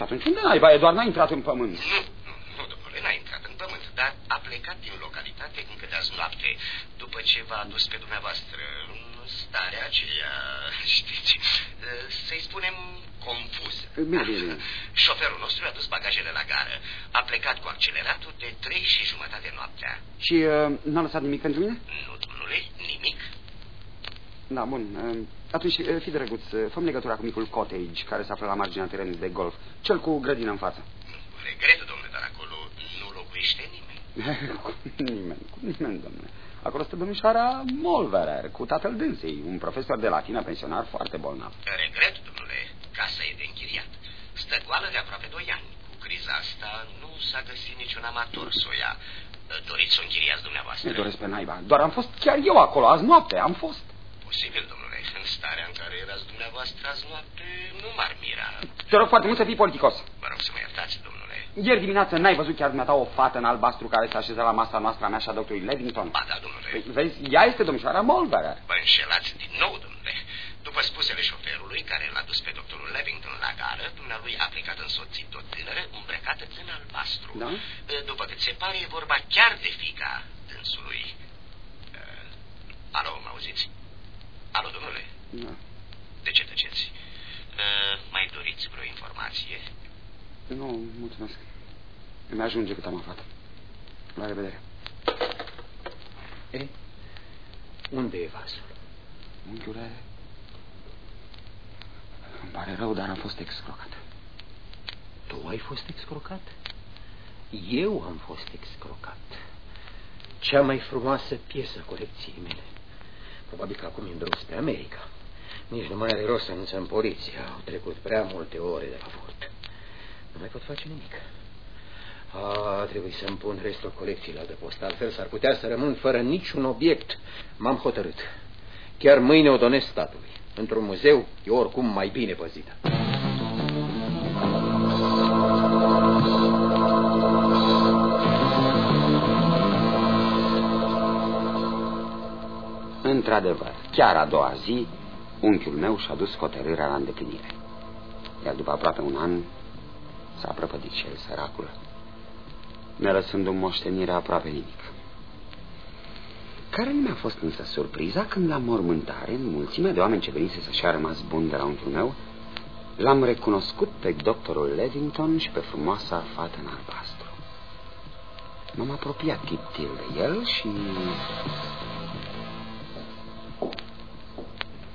Și atunci unde naiba? Doar n-a intrat în pământ. Nu, nu, nu, domnule, n-a intrat în pământ, dar a plecat din localitate încă de azi noapte, după ce v-a adus pe dumneavoastră în starea aceea, știți, să-i spunem confuz. Bine, bine. Șoferul nostru a dus bagajele la gară. A plecat cu acceleratul de trei și jumătate noaptea. Și uh, n-a lăsat nimic pentru mine? Nu, domnule, nimic. Da, bun. Uh, atunci, uh, fi drăguț, uh, fă legătura cu micul cottage care se află la marginea terenului de golf. Cel cu grădină în față. Regret, domnule, dar acolo nu locuiește nimeni. cu nimeni, cu nimeni, domnule. Acolo stă domnișoara Molverer, cu tatăl dânsei, un profesor de latină pensionar foarte bolnav. Regret, domnule, casa e de închiriat. Stă goală de aproape doi ani. Cu criza asta nu s-a găsit niciun amator să o ia. Doriți să o închiriați dumneavoastră? Ne doresc pe naiba. Doar am fost chiar eu acolo, azi noapte, am fost. Posibil, domnule, în starea în care erați dumneavoastră azi noapte, nu m-ar mira. Te rog foarte mult să fii politicos. Vă rog să mă iertați, domnule. Ieri dimineață n-ai văzut chiar dumneata o fată în albastru care s-a așezat la masa noastră a mea și a doctorului Levington? Ba da, domnule. Păi, vezi, ea este domnișoara Molverer. Vă înșelați din nou, domnule. După spusele șoferului care l-a dus pe doctorul Levington la gară, dumnealui a plecat însoțit o tânără îmbrăcată în albastru. Da? După cât se pare, e vorba chiar de fica dânsului. Uh, alo, mă auziți? Alo, domnule? Da. De ce tăceți? Uh, mai doriți vreo informație? Nu, mulțumesc. Îmi ajunge cât am aflat. La revedere. E? Unde e vasul? Unchiule, îmi pare rău, dar am fost excrocat. Tu ai fost excrocat? Eu am fost excrocat. Cea mai frumoasă piesă a colecției mele. Probabil că acum e în drum spre America. Nici nu mai are rost să anunțăm poliția. Au trecut prea multe ore de la furt. Nu mai pot face nimic. A, trebuie să-mi pun restul colecției la adăpost, altfel s-ar putea să rămân fără niciun obiect. M-am hotărât. Chiar mâine o donez statului. Într-un muzeu e oricum mai bine păzită. Într-adevăr, chiar a doua zi, unchiul meu și-a dus hotărârea la îndeplinire. Iar după aproape un an, s-a prăpădit și el, săracul, ne lăsând o moștenire aproape nimic. Care nu mi-a fost însă surpriza când la mormântare, în mulțimea de oameni ce venise să-și a rămas bun de la unchiul meu, l-am recunoscut pe doctorul Levington și pe frumoasa fată în albastru. M-am apropiat tiptil de el și...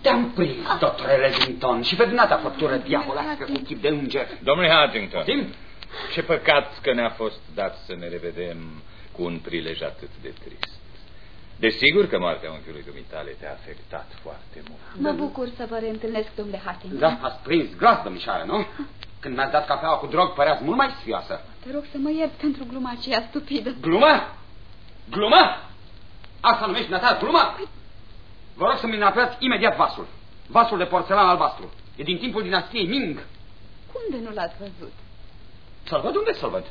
Te-am prins, doctore Levington, și pe dumneata făptură diavolească cu chip de înger. Domnule Huntington, Tim? ce păcat că ne-a fost dat să ne revedem cu un prilej atât de trist. Desigur că moartea unchiului dumitale te-a afectat foarte mult. Mă bucur să vă reîntâlnesc, domnule Hattington. Da, ați prins glas, domnișoară, nu? Când mi-ați dat cafeaua cu drog, păreați mult mai sfioasă. Te rog să mă iert pentru gluma aceea stupidă. Glumă? Glumă? Asta numești dumneata glumă? Vă rog să-mi înapoiați imediat vasul. Vasul de porțelan albastru. E din timpul dinastiei Ming. Cum de nu l-ați văzut? Să-l văd unde să-l văd?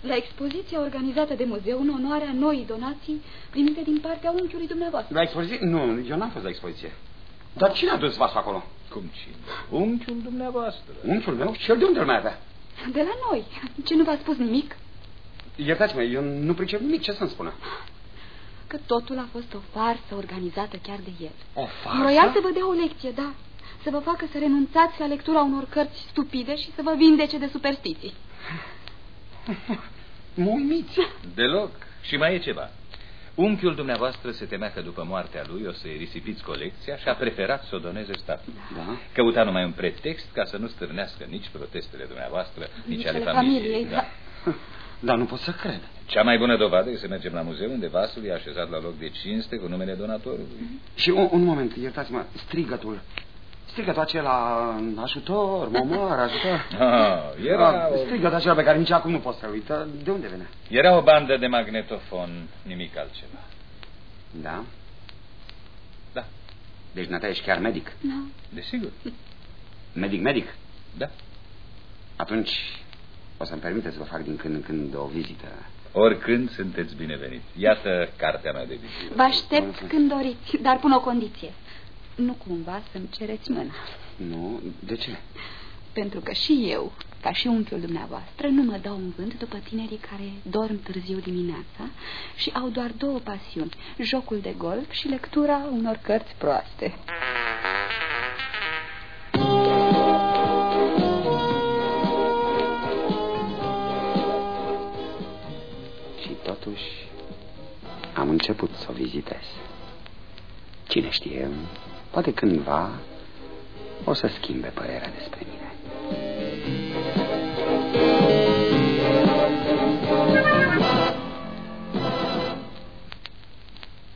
La expoziția organizată de muzeu în onoarea noii donații primite din partea unchiului dumneavoastră. La expoziție? Nu, eu n-am fost la expoziție. Dar cine a dus vasul acolo? Cum cine? Unchiul dumneavoastră. Unchiul meu? Și el de unde îl mai avea? De la noi. Ce nu v-a spus nimic? Iertați-mă, eu nu pricep nimic. Ce să-mi spună? Că totul a fost o farsă organizată chiar de el. O farsă? Vroia să vă dea o lecție, da. Să vă facă să renunțați la lectura unor cărți stupide și să vă vindece de superstiții. Mă uimiți. Deloc. Și mai e ceva. Unchiul dumneavoastră se temea că după moartea lui o să-i risipiți colecția și a preferat să o doneze statului. Da? Căuta numai un pretext ca să nu stârnească nici protestele dumneavoastră, nici, Nici ale ale familiei. familiei, da. Dar nu pot să cred. Cea mai bună dovadă e să mergem la muzeu unde vasul e așezat la loc de cinste cu numele donatorului. Și un, un moment, iertați-mă, strigătul. Strigătul acela, ajutor, mă omor, ajutor. Ah, era, o, Strigătul acela pe care nici acum nu pot să-l uită. De unde vine? era o bandă de magnetofon, nimic altceva. Da? Da, Deci, Nata, ești chiar medic. Da. desigur. Medic, medic. Da. Atunci o să-mi permite să vă fac din când în când o vizită. Oricând sunteți bineveniți. Iată cartea mea de vizită. Vă aștept când doriți, dar pun o condiție. Nu cumva să-mi cereți mâna. Nu? De ce? Pentru că și eu ca și unchiul dumneavoastră, nu mă dau un vânt după tinerii care dorm târziu dimineața și au doar două pasiuni, jocul de golf și lectura unor cărți proaste. Totuși am început să o vizitez. Cine știe, poate cândva o să schimbe părerea despre mine.